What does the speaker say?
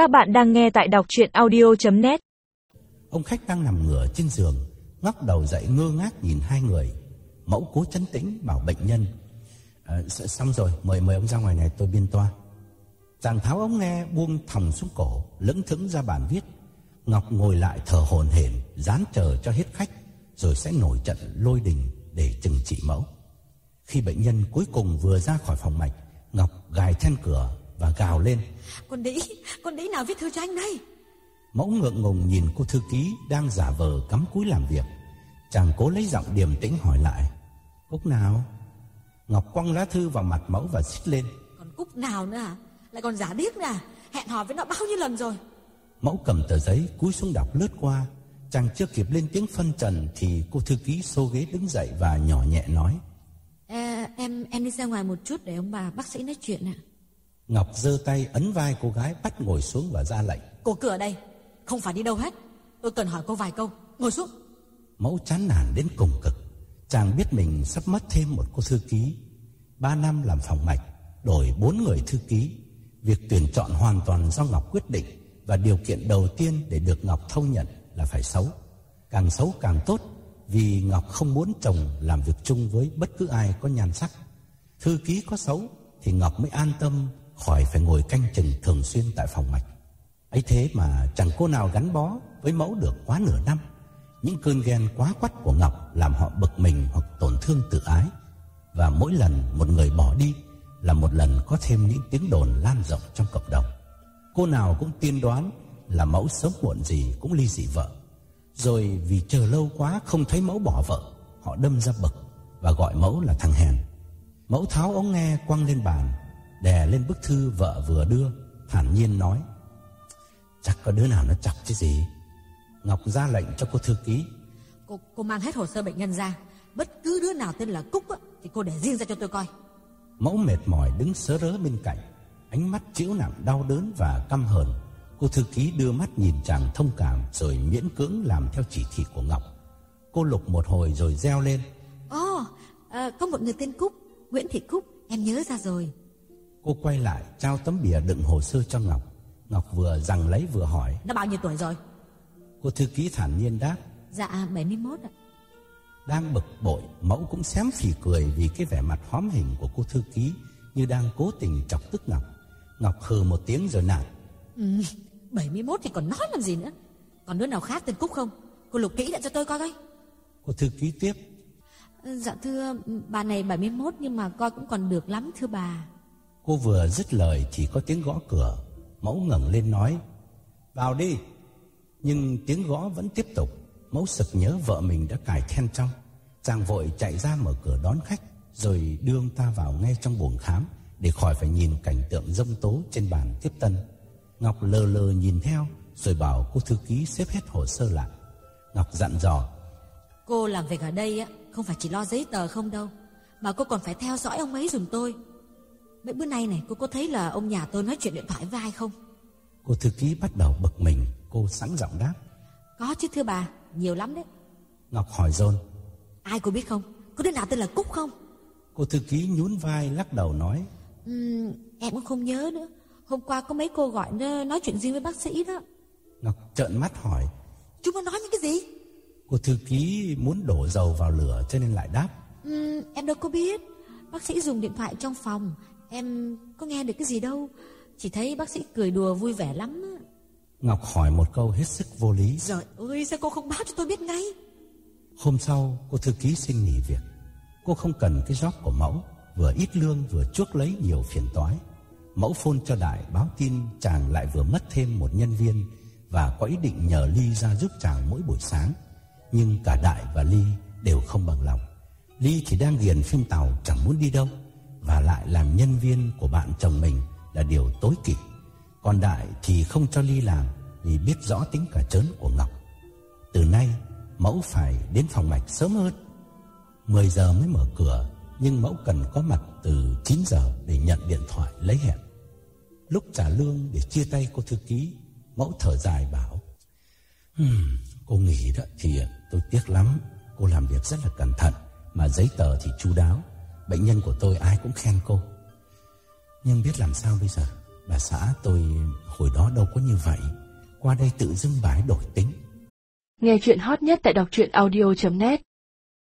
Các bạn đang nghe tại đọc chuyện audio.net Ông khách đang nằm ngửa trên giường Ngóc đầu dậy ngơ ngác nhìn hai người. Mẫu cố chấn tĩnh bảo bệnh nhân à, Xong rồi mời mời ông ra ngoài này tôi biên toa. Chàng tháo ống nghe buông thòng xuống cổ Lững thững ra bàn viết. Ngọc ngồi lại thở hồn hển Dán chờ cho hết khách Rồi sẽ nổi trận lôi đình để chừng trị mẫu. Khi bệnh nhân cuối cùng vừa ra khỏi phòng mạch Ngọc gài then cửa và gào lên. Con đĩ, con đĩ nào viết thư cho anh đây? Mẫu ngượng ngùng nhìn cô thư ký đang giả vờ cắm cúi làm việc. Chàng cố lấy giọng điềm tĩnh hỏi lại. Cúc nào? Ngọc quăng lá thư vào mặt mẫu và xích lên. Còn Cúc nào nữa à? Lại còn giả điếc nè Hẹn hò với nó bao nhiêu lần rồi? Mẫu cầm tờ giấy cúi xuống đọc lướt qua. Chàng chưa kịp lên tiếng phân trần Thì cô thư ký xô ghế đứng dậy và nhỏ nhẹ nói. À, Em em đi ra ngoài một chút để ông bà bác sĩ nói chuyện ạ Ngọc giơ tay ấn vai cô gái bắt ngồi xuống và ra lệnh. Cô cửa đây Không phải đi đâu hết. Tôi cần hỏi cô vài câu. Ngồi xuống. Mẫu chán nản đến cùng cực. Chàng biết mình sắp mất thêm một cô thư ký. Ba năm làm phòng mạch Đổi bốn người thư ký. Việc tuyển chọn hoàn toàn do Ngọc quyết định Và điều kiện đầu tiên để được Ngọc thâu nhận là phải xấu. Càng xấu càng tốt Vì Ngọc không muốn chồng làm việc chung với bất cứ ai có nhan sắc. Thư ký có xấu Thì Ngọc mới an tâm khỏi phải ngồi canh chừng thường xuyên tại phòng mạch. ấy thế mà chẳng cô nào gắn bó với mẫu được quá nửa năm. Những cơn ghen quá quắt của Ngọc làm họ bực mình hoặc tổn thương tự ái. Và mỗi lần một người bỏ đi là một lần có thêm những tiếng đồn lan rộng trong cộng đồng. Cô nào cũng tiên đoán là mẫu sớm muộn gì cũng ly dị vợ. Rồi vì chờ lâu quá không thấy mẫu bỏ vợ, họ đâm ra bực và gọi mẫu là thằng hèn. Mẫu tháo ống nghe quăng lên bàn đè lên bức thư vợ vừa đưa, thản nhiên nói: "Chắc có đứa nào nó chọc chứ gì." Ngọc ra lệnh cho cô thư ký. Cô cô mang hết hồ sơ bệnh nhân ra, bất cứ đứa nào tên là Cúc á, thì cô để riêng ra cho tôi coi. Mẫu mệt mỏi đứng sớ rớ bên cạnh, ánh mắt chịu nặng đau đớn và căm hờn. Cô thư ký đưa mắt nhìn chàng thông cảm rồi miễn cưỡng làm theo chỉ thị của Ngọc. Cô lục một hồi rồi reo lên. Ồ, oh, à, có một người tên Cúc, Nguyễn Thị Cúc, em nhớ ra rồi. Cô quay lại trao tấm bìa đựng hồ sơ cho Ngọc. Ngọc vừa rằng lấy vừa hỏi. Nó bao nhiêu tuổi rồi? Cô thư ký thản nhiên đáp. Dạ 71 ạ. Đang bực bội Mẫu cũng xém phì cười Vì cái vẻ mặt hóm hình của cô thư ký Như đang cố tình chọc tức Ngọc. Ngọc hừ một tiếng rồi nạt ừ, 71 thì còn nói làm gì nữa? Còn đứa nào khác tên Cúc không? Cô lục kỹ lại cho tôi coi coi. Cô thư ký tiếp. Dạ thưa bà này 71 Nhưng mà coi cũng còn được lắm thưa bà Cô vừa dứt lời thì có tiếng gõ cửa. Mẫu ngẩng lên nói, Vào đi. Nhưng tiếng gõ vẫn tiếp tục. Mẫu sực nhớ vợ mình đã cài then trong. Chàng vội chạy ra mở cửa đón khách, Rồi đưa ông ta vào ngay trong buồng khám Để khỏi phải nhìn cảnh tượng dâm tố trên bàn tiếp tân. Ngọc lờ lờ nhìn theo, Rồi bảo cô thư ký xếp hết hồ sơ lại. Ngọc dặn dò, Cô làm việc ở đây á, Không phải chỉ lo giấy tờ không đâu, Mà cô còn phải theo dõi ông ấy dùm tôi. Mấy bữa nay này cô có thấy là ông nhà tôi nói chuyện điện thoại với ai không? Cô thư ký bắt đầu bực mình. Cô sẵn giọng đáp. Có chứ thưa bà, nhiều lắm đấy. Ngọc hỏi dồn. Ai cô biết không? Có đứa nào tên là Cúc không? Cô thư ký nhún vai lắc đầu nói. Uhm, Em cũng không nhớ nữa. Hôm qua có mấy cô gọi nói chuyện riêng với bác sĩ đó. Ngọc trợn mắt hỏi. Chúng nó nói những cái gì? Cô thư ký muốn đổ dầu vào lửa cho nên lại đáp. Uhm, Em đâu có biết. Bác sĩ dùng điện thoại trong phòng Em có nghe được cái gì đâu. Chỉ thấy bác sĩ cười đùa vui vẻ lắm. Ngọc hỏi một câu hết sức vô lý. Trời ơi sao cô không báo cho tôi biết ngay? Hôm sau cô thư ký xin nghỉ việc. Cô không cần cái job của mẫu Vừa ít lương vừa chuốc lấy nhiều phiền toái. Mẫu phone cho Đại báo tin chàng lại vừa mất thêm một nhân viên Và có ý định nhờ Ly ra giúp chàng mỗi buổi sáng. Nhưng cả Đại và Ly đều không bằng lòng. Ly thì đang ghiền phim tàu chẳng muốn đi đâu và lại làm nhân viên của bạn chồng mình là điều tối kỵ. Còn Đại thì không cho Ly làm vì biết rõ tính cả trớn của Ngọc. Từ nay, mẫu phải đến phòng mạch sớm hơn. 10 giờ mới mở cửa, nhưng mẫu cần có mặt từ 9 giờ để nhận điện thoại lấy hẹn. Lúc trả lương để chia tay cô thư ký, mẫu thở dài bảo hmm, Cô nghỉ đó thì tôi tiếc lắm Cô làm việc rất là cẩn thận Mà giấy tờ thì chu đáo Bệnh nhân của tôi ai cũng khen cô. Nhưng biết làm sao bây giờ? Bà xã tôi hồi đó đâu có như vậy. Qua đây tự dưng bà ấy đổi tính. Nghe chuyện hot nhất tại đọc truyện audio.net